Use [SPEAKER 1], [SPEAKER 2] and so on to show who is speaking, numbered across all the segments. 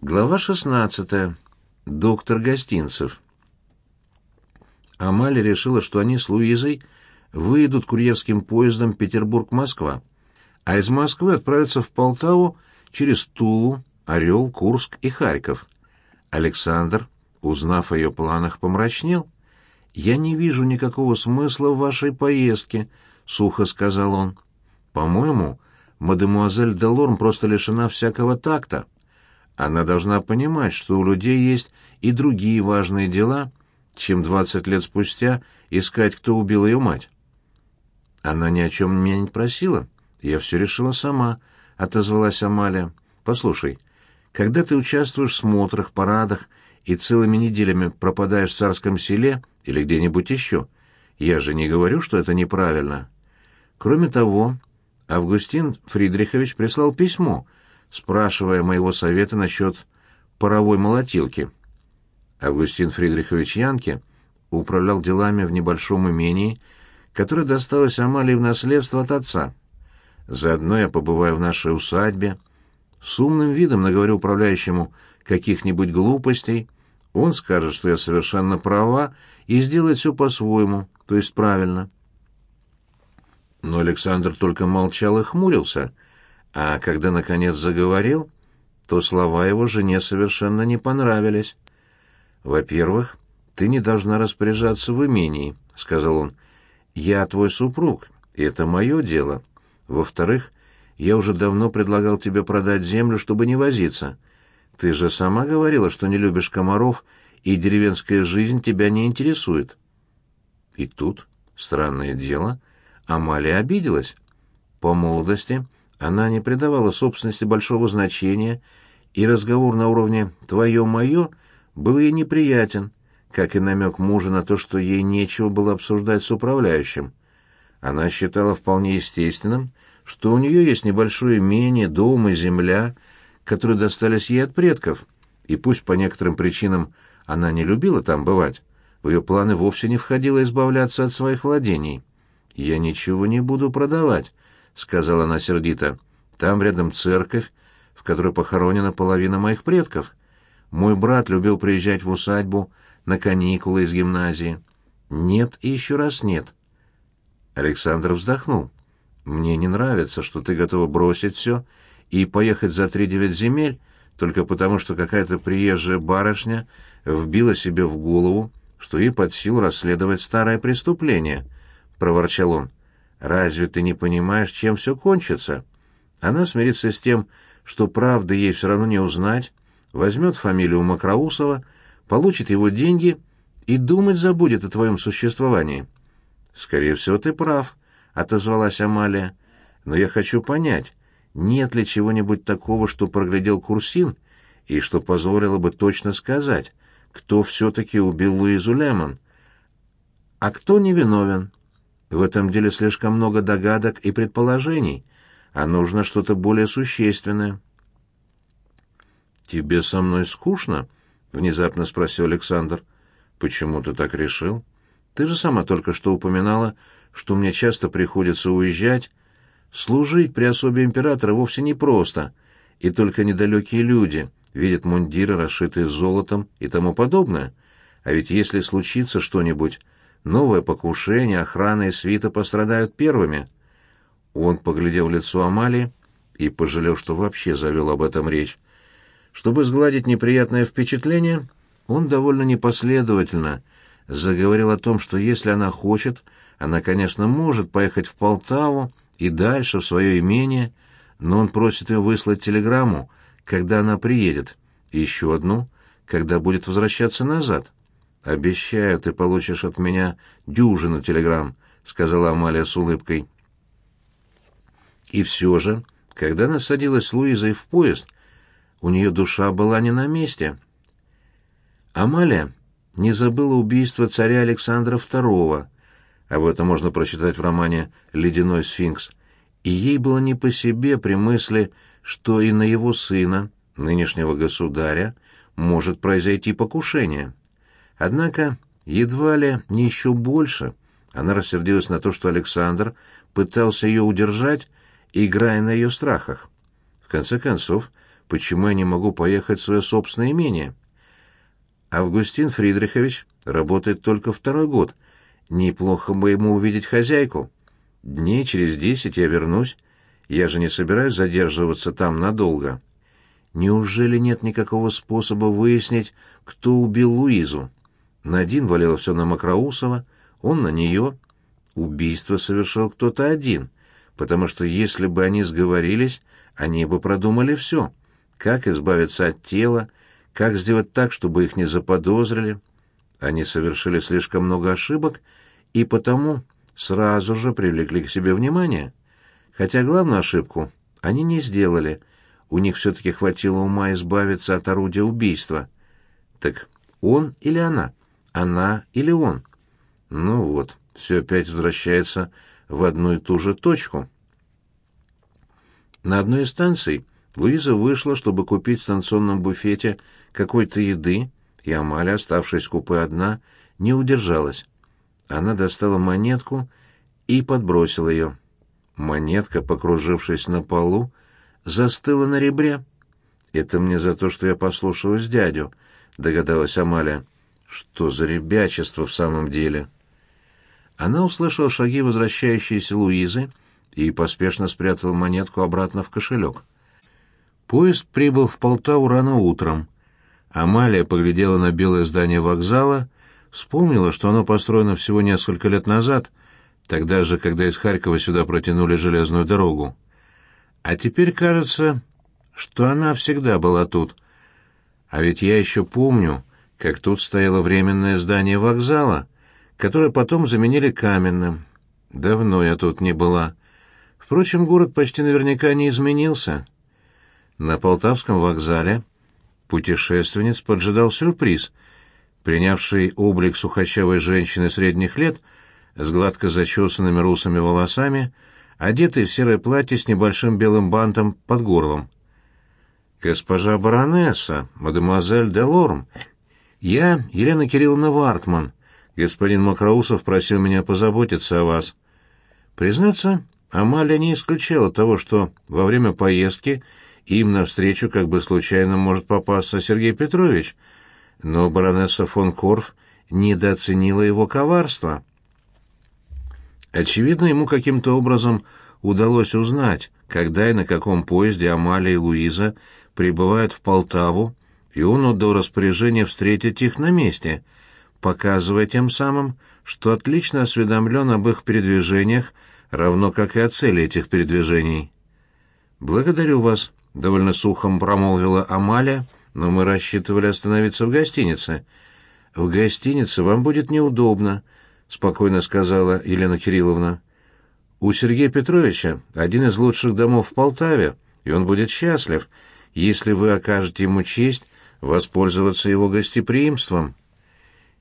[SPEAKER 1] Глава 16. Доктор Гостинцев. Амалия решила, что они с Луизой выйдут курьерским поездом Петербург-Москва, а из Москвы отправятся в Полтаву через Тулу, Орел, Курск и Харьков. Александр, узнав о ее планах, помрачнел. «Я не вижу никакого смысла в вашей поездке», — сухо сказал он. «По-моему, мадемуазель Делорм просто лишена всякого такта». Она должна понимать, что у людей есть и другие важные дела, чем двадцать лет спустя искать, кто убил ее мать. Она ни о чем меня не просила. Я все решила сама, — отозвалась Амалия. Послушай, когда ты участвуешь в смотрах, парадах и целыми неделями пропадаешь в царском селе или где-нибудь еще, я же не говорю, что это неправильно. Кроме того, Августин Фридрихович прислал письмо — спрашивая моего совета насчет паровой молотилки. Августин Фридрихович Янке управлял делами в небольшом имении, которое досталось Амалии в наследство от отца. Заодно я побываю в нашей усадьбе, с умным видом наговорю управляющему каких-нибудь глупостей, он скажет, что я совершенно права, и сделает все по-своему, то есть правильно. Но Александр только молчал и хмурился — а когда, наконец, заговорил, то слова его жене совершенно не понравились. «Во-первых, ты не должна распоряжаться в имении», — сказал он. «Я твой супруг, и это мое дело. Во-вторых, я уже давно предлагал тебе продать землю, чтобы не возиться. Ты же сама говорила, что не любишь комаров, и деревенская жизнь тебя не интересует». И тут, странное дело, Амалия обиделась. По молодости она не придавала собственности большого значения, и разговор на уровне «твое-мое» был ей неприятен, как и намек мужа на то, что ей нечего было обсуждать с управляющим. Она считала вполне естественным, что у нее есть небольшое имение, дом и земля, которые достались ей от предков, и пусть по некоторым причинам она не любила там бывать, в ее планы вовсе не входило избавляться от своих владений. «Я ничего не буду продавать», сказала она сердито. Там рядом церковь, в которой похоронена половина моих предков. Мой брат любил приезжать в усадьбу на каникулы из гимназии. Нет и еще раз нет. Александр вздохнул. Мне не нравится, что ты готова бросить все и поехать за три девять земель, только потому что какая-то приезжая барышня вбила себе в голову, что ей под силу расследовать старое преступление, — проворчал он. Разве ты не понимаешь, чем все кончится? Она смирится с тем, что правды ей все равно не узнать, возьмет фамилию Макроусова, получит его деньги и думать забудет о твоем существовании. Скорее всего, ты прав, отозвалась Амалия. Но я хочу понять, нет ли чего-нибудь такого, что проглядел Курсин и что позволило бы точно сказать, кто все-таки убил Луизу Лемон, а кто невиновен. В этом деле слишком много догадок и предположений, а нужно что-то более существенное. «Тебе со мной скучно?» — внезапно спросил Александр. «Почему ты так решил? Ты же сама только что упоминала, что мне часто приходится уезжать. Служить при особе императора вовсе непросто, и только недалекие люди видят мундиры, расшитые золотом и тому подобное. А ведь если случится что-нибудь, Новое покушение, охрана и свита пострадают первыми. Он поглядел в лицо Амалии и пожалел, что вообще завел об этом речь. Чтобы сгладить неприятное впечатление, он довольно непоследовательно заговорил о том, что если она хочет, она, конечно, может поехать в Полтаву и дальше в свое имение, но он просит ее выслать телеграмму, когда она приедет, и еще одну, когда будет возвращаться назад. «Обещаю, ты получишь от меня дюжину телеграмм», — сказала Амалия с улыбкой. И все же, когда она садилась с Луизой в поезд, у нее душа была не на месте. Амалия не забыла убийство царя Александра II, об этом можно прочитать в романе «Ледяной сфинкс», и ей было не по себе при мысли, что и на его сына, нынешнего государя, может произойти покушение. Однако, едва ли не еще больше, она рассердилась на то, что Александр пытался ее удержать, играя на ее страхах. В конце концов, почему я не могу поехать в свое собственное имение. Августин Фридрихович работает только второй год. Неплохо бы ему увидеть хозяйку. Дней через десять я вернусь. Я же не собираюсь задерживаться там надолго. Неужели нет никакого способа выяснить, кто убил Луизу? Надин все на Макроусова, он на нее. Убийство совершил кто-то один, потому что если бы они сговорились, они бы продумали все. Как избавиться от тела, как сделать так, чтобы их не заподозрили. Они совершили слишком много ошибок и потому сразу же привлекли к себе внимание. Хотя главную ошибку они не сделали. У них все-таки хватило ума избавиться от орудия убийства. Так он или она? Она или он? Ну вот, все опять возвращается в одну и ту же точку. На одной из станций Луиза вышла, чтобы купить в станционном буфете какой-то еды, и Амалия, оставшись в купе одна, не удержалась. Она достала монетку и подбросила ее. Монетка, покружившись на полу, застыла на ребре. «Это мне за то, что я послушалась дядю», — догадалась Амалия. «Что за ребячество в самом деле?» Она услышала шаги возвращающейся Луизы и поспешно спрятала монетку обратно в кошелек. Поезд прибыл в Полтаву рано утром. Амалия поглядела на белое здание вокзала, вспомнила, что оно построено всего несколько лет назад, тогда же, когда из Харькова сюда протянули железную дорогу. А теперь кажется, что она всегда была тут. А ведь я еще помню, как тут стояло временное здание вокзала, которое потом заменили каменным. Давно я тут не была. Впрочем, город почти наверняка не изменился. На Полтавском вокзале путешественниц поджидал сюрприз, принявший облик сухощавой женщины средних лет с гладко зачесанными русыми волосами, одетой в серое платье с небольшим белым бантом под горлом. «Госпожа баронесса, мадемуазель де Лорм, я Елена Кирилловна Вартман. Господин Макроусов просил меня позаботиться о вас». Признаться, Амалия не исключала того, что во время поездки им навстречу как бы случайно может попасться Сергей Петрович, но баронесса фон Корф недооценила его коварство. Очевидно, ему каким-то образом удалось узнать, когда и на каком поезде Амалия и Луиза прибывают в Полтаву, и он отдал распоряжение встретить их на месте, показывая тем самым, что отлично осведомлен об их передвижениях, равно как и о цели этих передвижений. «Благодарю вас», — довольно сухом промолвила Амалия, но мы рассчитывали остановиться в гостинице. «В гостинице вам будет неудобно», — спокойно сказала Елена Кирилловна. «У Сергея Петровича один из лучших домов в Полтаве, и он будет счастлив, если вы окажете ему честь воспользоваться его гостеприимством».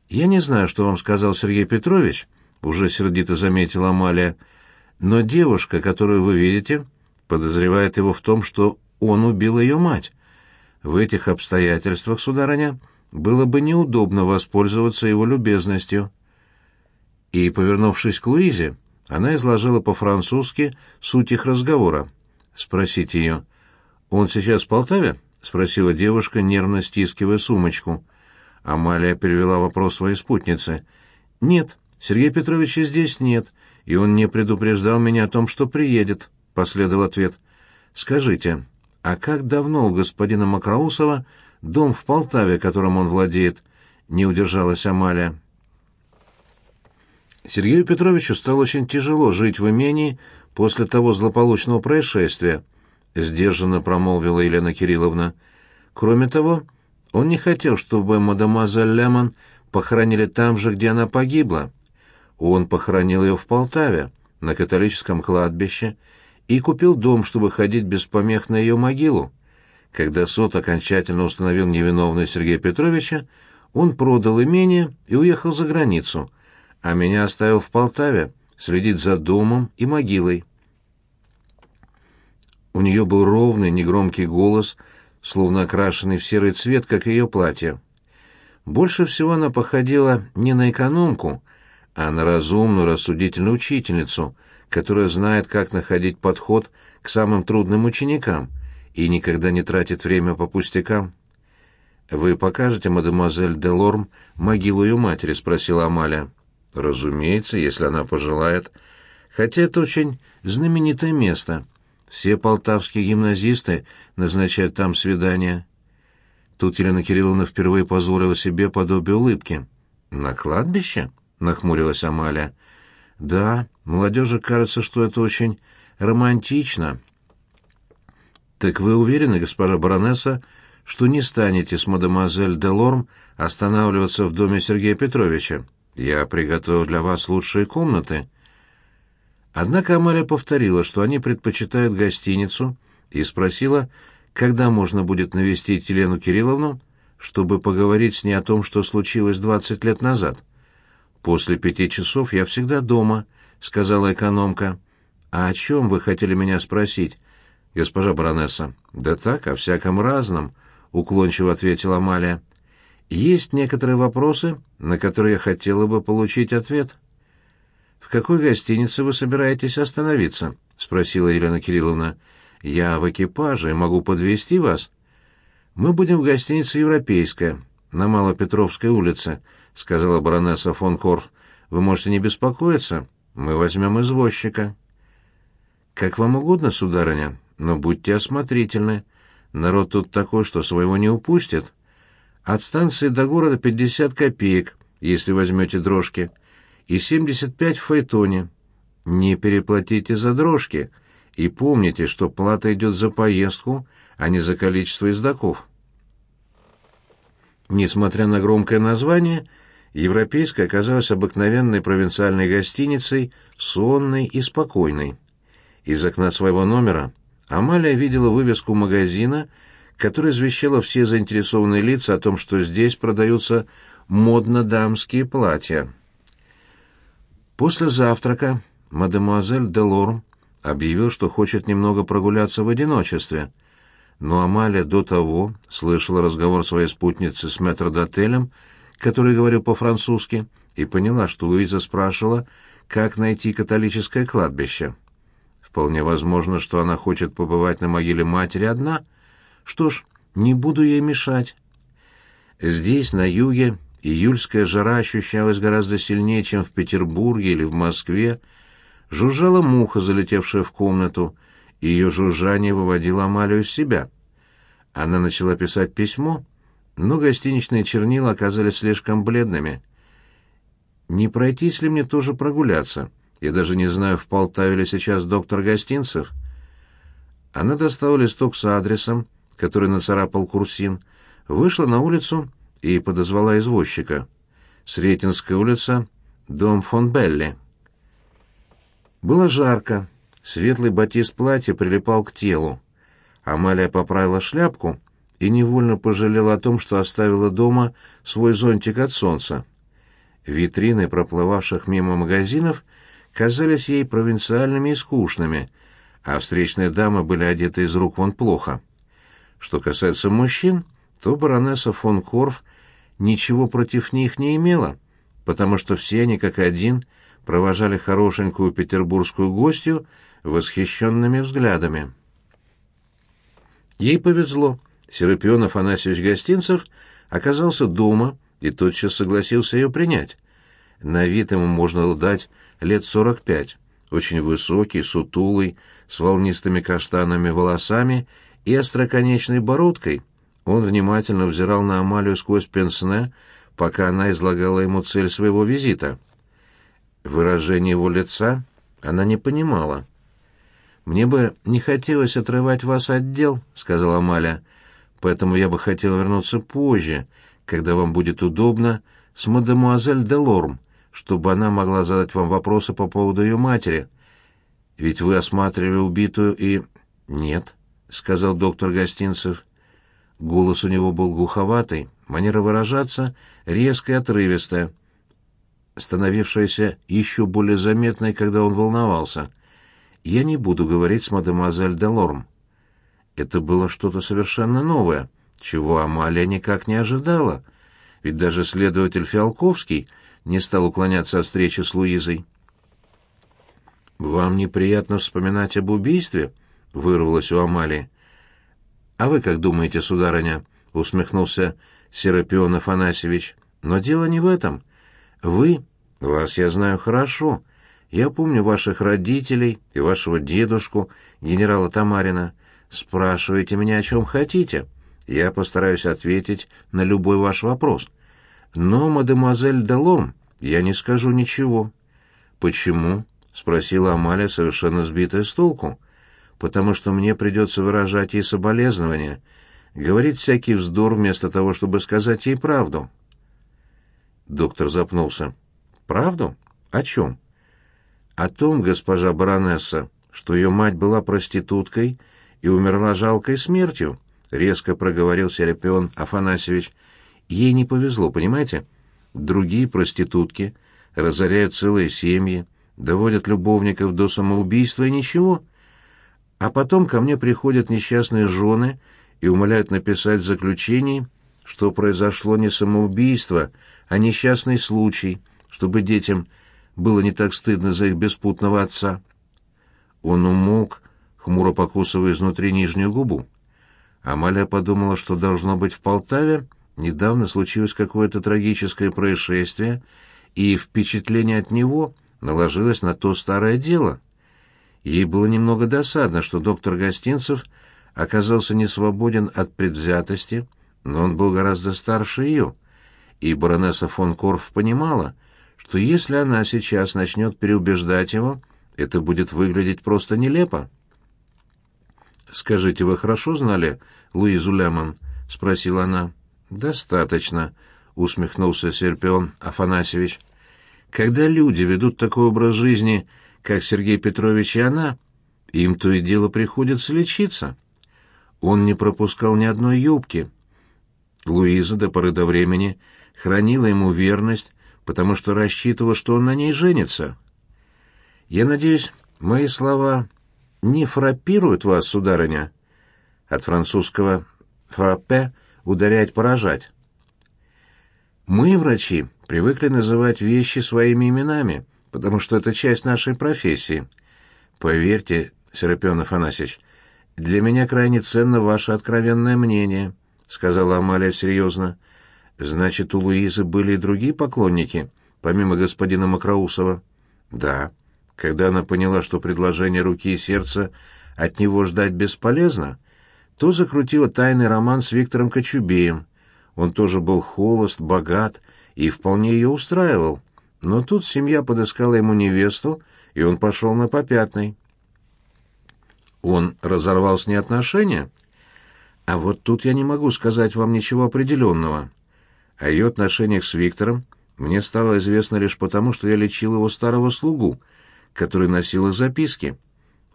[SPEAKER 1] «Я не знаю, что вам сказал Сергей Петрович», — уже сердито заметила Амалия, — «но девушка, которую вы видите, подозревает его в том, что он убил ее мать. В этих обстоятельствах, сударыня, было бы неудобно воспользоваться его любезностью. И, повернувшись к Луизе, она изложила по-французски суть их разговора. Спросить ее. «Он сейчас в Полтаве?» — спросила девушка, нервно стискивая сумочку. Амалия перевела вопрос своей спутнице. «Нет, Сергея Петровича здесь нет, и он не предупреждал меня о том, что приедет», — последовал ответ. «Скажите, а как давно у господина Макроусова дом в Полтаве, которым он владеет? Не удержалась Амалия. Сергею Петровичу стало очень тяжело жить в имении после того злополучного происшествия, сдержанно промолвила Елена Кирилловна. Кроме того, он не хотел, чтобы мадемуазель Лемон похоронили там же, где она погибла. Он похоронил ее в Полтаве, на католическом кладбище, и купил дом, чтобы ходить без помех на ее могилу. Когда суд окончательно установил невиновность Сергея Петровича, он продал имение и уехал за границу, а меня оставил в Полтаве следить за домом и могилой. У нее был ровный, негромкий голос, словно окрашенный в серый цвет, как ее платье. Больше всего она походила не на экономку, а на разумную, рассудительную учительницу — которая знает, как находить подход к самым трудным ученикам и никогда не тратит время по пустякам. «Вы покажете, мадемуазель Делорм, могилу ее матери?» — спросила Амалия. «Разумеется, если она пожелает. Хотя это очень знаменитое место. Все полтавские гимназисты назначают там свидания». Тут Елена Кирилловна впервые позволила себе подобие улыбки. «На кладбище?» — нахмурилась Амалия. «Да, молодежи кажется, что это очень романтично». «Так вы уверены, госпожа баронесса, что не станете с мадемуазель Делорм останавливаться в доме Сергея Петровича? Я приготовил для вас лучшие комнаты». Однако Амалия повторила, что они предпочитают гостиницу, и спросила, когда можно будет навестить Елену Кирилловну, чтобы поговорить с ней о том, что случилось двадцать лет назад. «После пяти часов я всегда дома», — сказала экономка. «А о чем вы хотели меня спросить, госпожа баронесса?» «Да так, о всяком разном», — уклончиво ответила Амалия. «Есть некоторые вопросы, на которые я хотела бы получить ответ». «В какой гостинице вы собираетесь остановиться?» — спросила Елена Кирилловна. Я в экипаже могу подвезти вас. Мы будем в гостинице «Европейская» на Малопетровской улице, сказала баронесса фон Корф. Вы можете не беспокоиться, мы возьмем извозчика. Как вам угодно, сударыня, но будьте осмотрительны. Народ тут такой, что своего не упустит. От станции до города пятьдесят копеек, если возьмете дрожки, и семьдесят пять в файтоне. Не переплатите за дрожки — и помните, что плата идет за поездку, а не за количество ездаков. Несмотря на громкое название, Европейская оказалась обыкновенной провинциальной гостиницей, сонной и спокойной. Из окна своего номера Амалия видела вывеску магазина, которая извещала все заинтересованные лица о том, что здесь продаются модно-дамские платья. После завтрака мадемуазель Делорм объявил, что хочет немного прогуляться в одиночестве. Но Амалия до того слышала разговор своей спутницы с метрдотелем, который говорил по-французски, и поняла, что Луиза спрашивала, как найти католическое кладбище. Вполне возможно, что она хочет побывать на могиле матери одна. Что ж, не буду ей мешать. Здесь, на юге, июльская жара ощущалась гораздо сильнее, чем в Петербурге или в Москве, Жужжала муха, залетевшая в комнату, и ее жужжание выводило Амалию из себя. Она начала писать письмо, но гостиничные чернила оказались слишком бледными. «Не пройтись ли мне тоже прогуляться? Я даже не знаю, в Полтаве ли сейчас доктор Гостинцев». Она достала листок с адресом, который нацарапал Курсин, вышла на улицу и подозвала извозчика. Сретенская улица, дом фон Белли. Было жарко, светлый батист платья прилипал к телу. Амалия поправила шляпку и невольно пожалела о том, что оставила дома свой зонтик от солнца. Витрины проплывавших мимо магазинов казались ей провинциальными и скучными, а встречные дамы были одеты из рук вон плохо. Что касается мужчин, то баронесса фон Корф ничего против них не имела, потому что все они как один — провожали хорошенькую петербургскую гостью восхищенными взглядами. Ей повезло. Серапион Афанасьевич Гостинцев оказался дома и тотчас согласился ее принять. На вид ему можно дать лет сорок пять. Очень высокий, сутулый, с волнистыми каштанными волосами и остроконечной бородкой. Он внимательно взирал на Амалию сквозь пенсне, пока она излагала ему цель своего визита. Выражение его лица она не понимала. «Мне бы не хотелось отрывать вас от дел», — сказала Маля, «поэтому я бы хотела вернуться позже, когда вам будет удобно, с мадемуазель Делорм, чтобы она могла задать вам вопросы по поводу ее матери. Ведь вы осматривали убитую и...» «Нет», — сказал доктор Гостинцев. Голос у него был глуховатый, манера выражаться резкая и отрывистая становившаяся еще более заметной, когда он волновался. «Я не буду говорить с мадемуазель Делорм». Это было что-то совершенно новое, чего Амалия никак не ожидала, ведь даже следователь Фиалковский не стал уклоняться от встречи с Луизой. «Вам неприятно вспоминать об убийстве?» — вырвалось у Амалии. А вы как думаете, сударыня? усмехнулся Серапион Афанасьевич. Но дело не в этом. Вы, вас я знаю хорошо. Я помню ваших родителей и вашего дедушку, генерала Тамарина. Спрашивайте меня о чем хотите. Я постараюсь ответить на любой ваш вопрос. Но, мадемуазель Делорм, я не скажу ничего. Почему? спросила Амалия, совершенно сбитая с толку. Потому что мне придется выражать ей соболезнования, говорить всякий вздор вместо того, чтобы сказать ей правду. Доктор запнулся. Правду? О чем? О том, госпожа баронесса, что ее мать была проституткой и умерла жалкой смертью, резко проговорил Серапион Афанасьевич. Ей не повезло, понимаете? Другие проститутки разоряют целые семьи, доводят любовников до самоубийства и ничего. А потом ко мне приходят несчастные жены и умоляют написать в заключении, что произошло не самоубийство, а несчастный случай, чтобы детям было не так стыдно за их беспутного отца. Он умолк, хмуро покусывая изнутри нижнюю губу. Амалия подумала, что должно быть в Полтаве недавно случилось какое-то трагическое происшествие, и впечатление от него наложилось на то старое дело. Ей было немного досадно, что доктор Гостинцев оказался не свободен от предвзятости, но он был гораздо старше ее, и баронесса фон Корф понимала, что если она сейчас начнет переубеждать его, это будет выглядеть просто нелепо. «Скажите, вы хорошо знали Луизу Лемон?» — спросила она. «Достаточно», — усмехнулся Серпион Афанасьевич. «Когда люди ведут такой образ жизни, как Сергей Петрович и она, им то и дело приходится лечиться. Он не пропускал ни одной юбки. Луиза до поры до времени хранила ему верность, потому что рассчитывала, что он на ней женится. Я надеюсь, мои слова не фраппируют вас, сударыня?» От французского «фраппе» — ударять, поражать. Мы, врачи, привыкли называть вещи своими именами, потому что это часть нашей профессии. Поверьте, Серапион Афанасьевич, для меня крайне ценно ваше откровенное мнение, — сказала Амалия серьезно. Значит, у Луизы были и другие поклонники, помимо господина Макроусова? Да. Когда она поняла, что предложение руки и сердца от него ждать бесполезно, то закрутила тайный роман с Виктором Кочубеем. Он тоже был холост, богат и вполне ее устраивал. Но тут семья подыскала ему невесту, и он пошел на попятный. Он разорвал с ней отношения? А вот тут я не могу сказать вам ничего определенного. О ее отношениях с Виктором мне стало известно лишь потому, что я лечил его старого слугу, который носил их записки.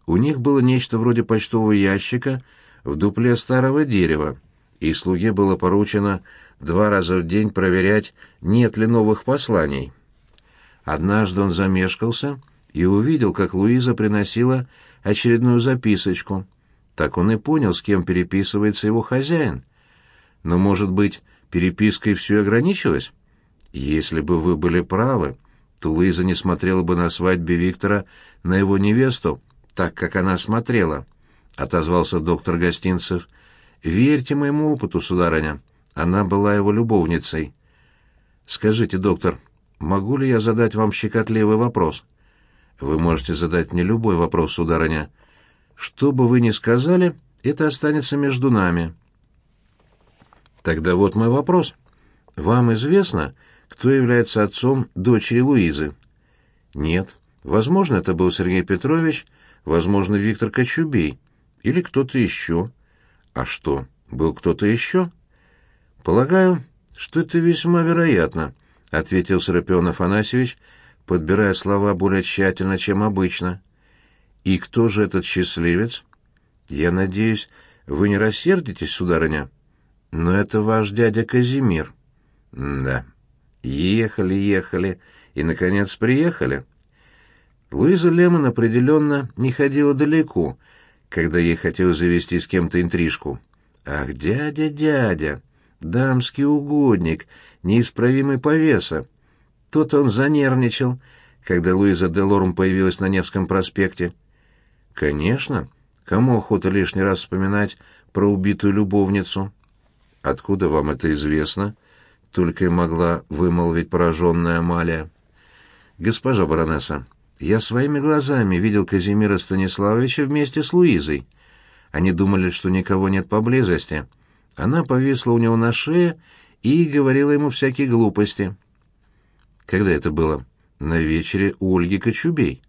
[SPEAKER 1] У них было нечто вроде почтового ящика в дупле старого дерева, и слуге было поручено два раза в день проверять, нет ли новых посланий. Однажды он замешкался и увидел, как Луиза приносила очередную записочку. Так он и понял, с кем переписывается его хозяин. Но, может быть, перепиской все ограничилось? Если бы вы были правы, то Луиза не смотрела бы на свадьбе Виктора на его невесту, так, как она смотрела, — отозвался доктор Гостинцев. — Верьте моему опыту, сударыня. Она была его любовницей. — Скажите, доктор, могу ли я задать вам щекотливый вопрос? — Вы можете задать мне любой вопрос, сударыня. Что бы вы ни сказали, это останется между нами. — Тогда вот мой вопрос. Вам известно, кто является отцом дочери Луизы? Нет. Возможно, это был Сергей Петрович, возможно, Виктор Кочубей или кто-то еще. А что, был кто-то еще? Полагаю, что это весьма вероятно, ответил Серапион Афанасьевич, подбирая слова более тщательно, чем обычно. И кто же этот счастливец? Я надеюсь, вы не рассердитесь, сударыня, но это ваш дядя Казимир. да. Ехали, ехали и, наконец, приехали. Луиза Лемон определенно не ходила далеко, когда ей хотелось завести с кем-то интрижку. Ах, дядя, дядя, дамский угодник, неисправимый повеса. Тут он занервничал, когда Луиза де Лорм появилась на Невском проспекте. Конечно, кому охота лишний раз вспоминать про убитую любовницу. Откуда вам это известно? Только и могла вымолвить пораженная Амалия. Госпожа баронесса, я своими глазами видел Казимира Станиславовича вместе с Луизой. Они думали, что никого нет поблизости. Она повисла у него на шее и говорила ему всякие глупости. Когда это было? На вечере у Ольги Кочубей.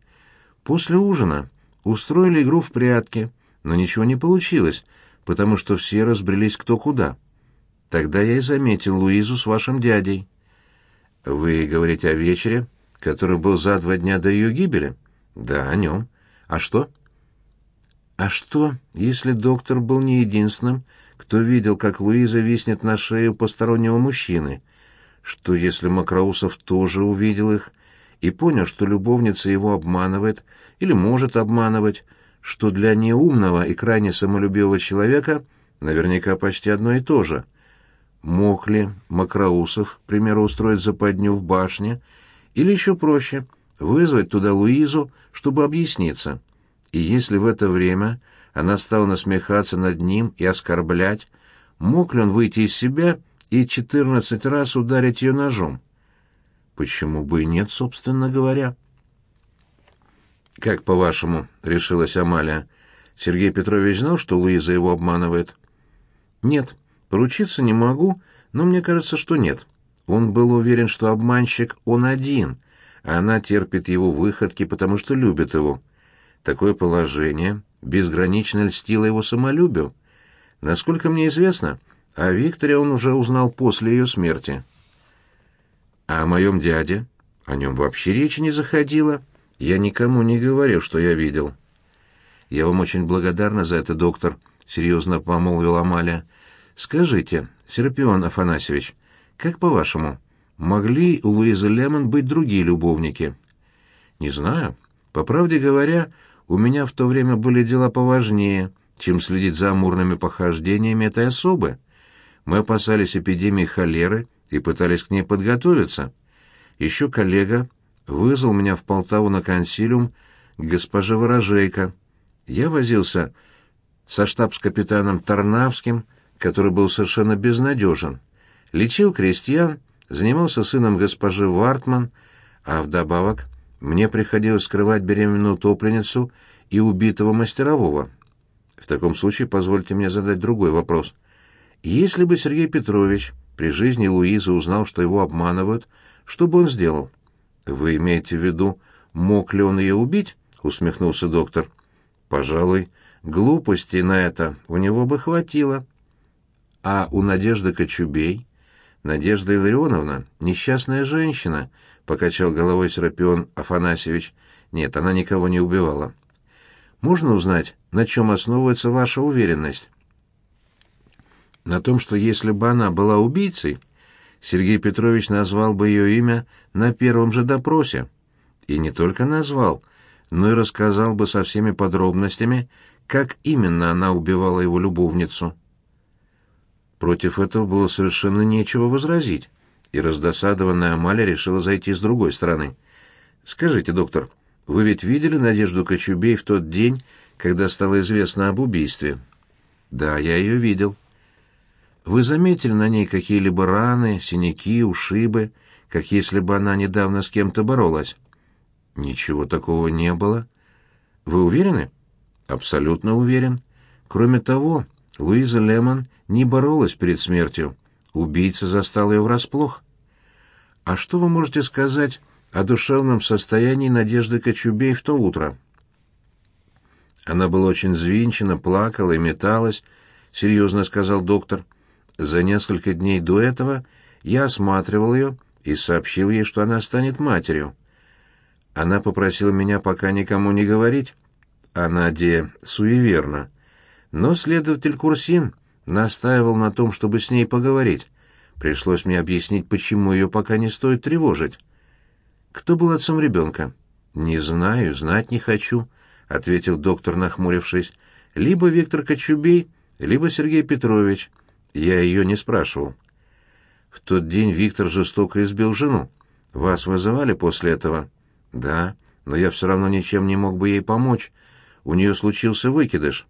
[SPEAKER 1] После ужина устроили игру в прятки, но ничего не получилось, потому что все разбрелись кто куда. Тогда я и заметил Луизу с вашим дядей. Вы говорите о вечере, который был за два дня до ее гибели? Да, о нем. А что? А что, если доктор был не единственным, кто видел, как Луиза виснет на шее постороннего мужчины? Что, если Макроусов тоже увидел их и понял, что любовница его обманывает или может обманывать, что для неумного и крайне самолюбивого человека наверняка почти одно и то же? Мог ли Макроусов, к примеру, устроить западню в башне, или еще проще — вызвать туда Луизу, чтобы объясниться? И если в это время она стала насмехаться над ним и оскорблять, мог ли он выйти из себя и четырнадцать раз ударить ее ножом? Почему бы и нет, собственно говоря? «Как, по-вашему?» — решилась Амалия. «Сергей Петрович знал, что Луиза его обманывает?» «Нет, поручиться не могу, но мне кажется, что нет. Он был уверен, что обманщик он один, а она терпит его выходки, потому что любит его. Такое положение безгранично льстило его самолюбию. Насколько мне известно, о Викторе он уже узнал после ее смерти. А о моем дяде? О нем вообще речи не заходило. Я никому не говорил, что я видел. Я вам очень благодарна за это, доктор, — серьезно помолвила Амалия. Скажите, Серапион Афанасьевич, как по-вашему, могли у Луизы Лемон быть другие любовники? Не знаю. По правде говоря, у меня в то время были дела поважнее, чем следить за амурными похождениями этой особы. Мы опасались эпидемии холеры и пытались к ней подготовиться. Еще коллега вызвал меня в Полтаву на консилиум к госпоже Ворожейко. Я возился со штабс-капитаном Тарнавским, который был совершенно безнадежен. Лечил крестьян, занимался сыном госпожи Вартман, а вдобавок мне приходилось скрывать беременную утопленницу и убитого мастерового. В таком случае позвольте мне задать другой вопрос. Если бы Сергей Петрович при жизни Луизы узнал, что его обманывают, что бы он сделал? Вы имеете в виду, мог ли он ее убить? усмехнулся доктор. Пожалуй, глупости на это у него бы хватило. А у Надежды Кочубей Надежда Илларионовна — несчастная женщина, — покачал головой Серапион Афанасьевич. Нет, она никого не убивала. Можно узнать, на чем основывается ваша уверенность? На том, что если бы она была убийцей, Сергей Петрович назвал бы ее имя на первом же допросе. И не только назвал, но и рассказал бы со всеми подробностями, как именно она убивала его любовницу. Против этого было совершенно нечего возразить, и раздосадованная Амалия решила зайти с другой стороны. «Скажите, доктор, вы ведь видели Надежду Кочубей в тот день, когда стало известно об убийстве?» «Да, я ее видел». «Вы заметили на ней какие-либо раны, синяки, ушибы, как если бы она недавно с кем-то боролась?» «Ничего такого не было». «Вы уверены?» «Абсолютно уверен. Кроме того, Луиза Лемон не боролась перед смертью. Убийца застал ее врасплох. А что вы можете сказать о душевном состоянии Надежды Кочубей в то утро? Она была очень взвинчена, плакала и металась, серьезно сказал доктор. За несколько дней до этого я осматривал ее и сообщил ей, что она станет матерью. Она попросила меня пока никому не говорить. А Надя суеверна. Но следователь Курсин настаивал на том, чтобы с ней поговорить. Пришлось мне объяснить, почему ее пока не стоит тревожить. Кто был отцом ребенка? Не знаю, знать не хочу, ответил доктор, нахмурившись. Либо Виктор Кочубей, либо Сергей Петрович. Я ее не спрашивал. В тот день Виктор жестоко избил жену. Вас вызывали после этого? Да, но я все равно ничем не мог бы ей помочь. У нее случился выкидыш.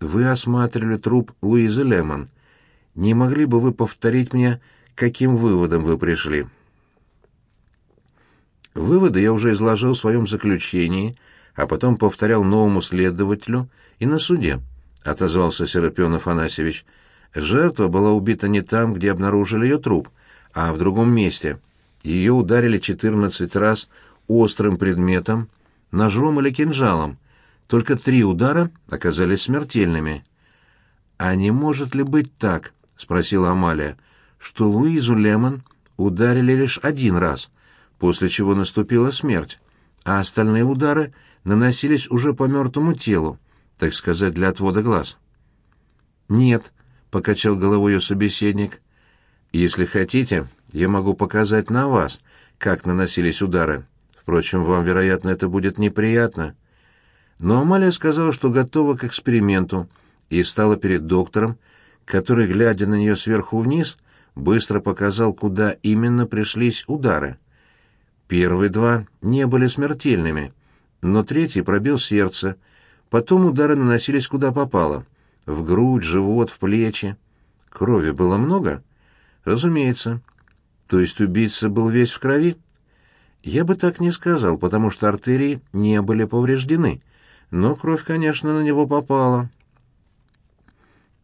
[SPEAKER 1] Вы осматривали труп Луизы Лемон. Не могли бы вы повторить мне, каким выводом вы пришли?» Выводы я уже изложил в своем заключении, а потом повторял новому следователю и на суде, — отозвался Серапион Афанасьевич. Жертва была убита не там, где обнаружили ее труп, а в другом месте. Ее ударили 14 раз острым предметом, ножом или кинжалом. Только три удара оказались смертельными. «А не может ли быть так?» — спросила Амалия, — что Луизу Лемон ударили лишь один раз, после чего наступила смерть, а остальные удары наносились уже по мертвому телу, так сказать, для отвода глаз. «Нет», — покачал головой ее собеседник, — «если хотите, я могу показать на вас, как наносились удары. Впрочем, вам, вероятно, это будет неприятно». Но Амалия сказала, что готова к эксперименту, и встала перед доктором, который, глядя на нее сверху вниз, быстро показал, куда именно пришлись удары. Первые два не были смертельными, но третий пробил сердце. Потом удары наносились куда попало. В грудь, живот, в плечи. Крови было много? Разумеется. То есть убийца был весь в крови? Я бы так не сказал, потому что артерии не были повреждены. Но кровь, конечно, на него попала.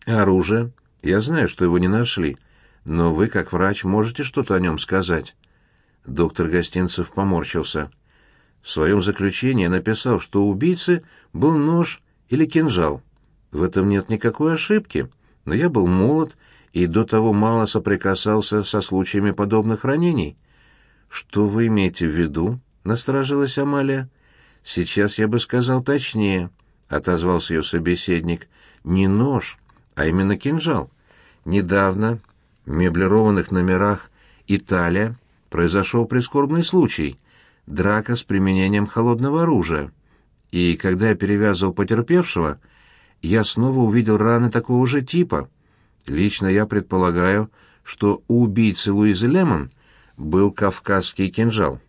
[SPEAKER 1] Оружие. Я знаю, что его не нашли. Но вы, как врач, можете что-то о нем сказать. Доктор Гостинцев поморщился. В своем заключении написал, что у убийцы был нож или кинжал. В этом нет никакой ошибки, но я был молод и до того мало соприкасался со случаями подобных ранений. «Что вы имеете в виду?» — насторожилась Амалия. «Сейчас я бы сказал точнее», — отозвался ее собеседник. «Не нож, а именно кинжал. Недавно в меблированных номерах «Италия» произошел прискорбный случай — драка с применением холодного оружия. И когда я перевязывал потерпевшего, я снова увидел раны такого же типа. Лично я предполагаю, что у убийцы Луизы Лемон был кавказский кинжал.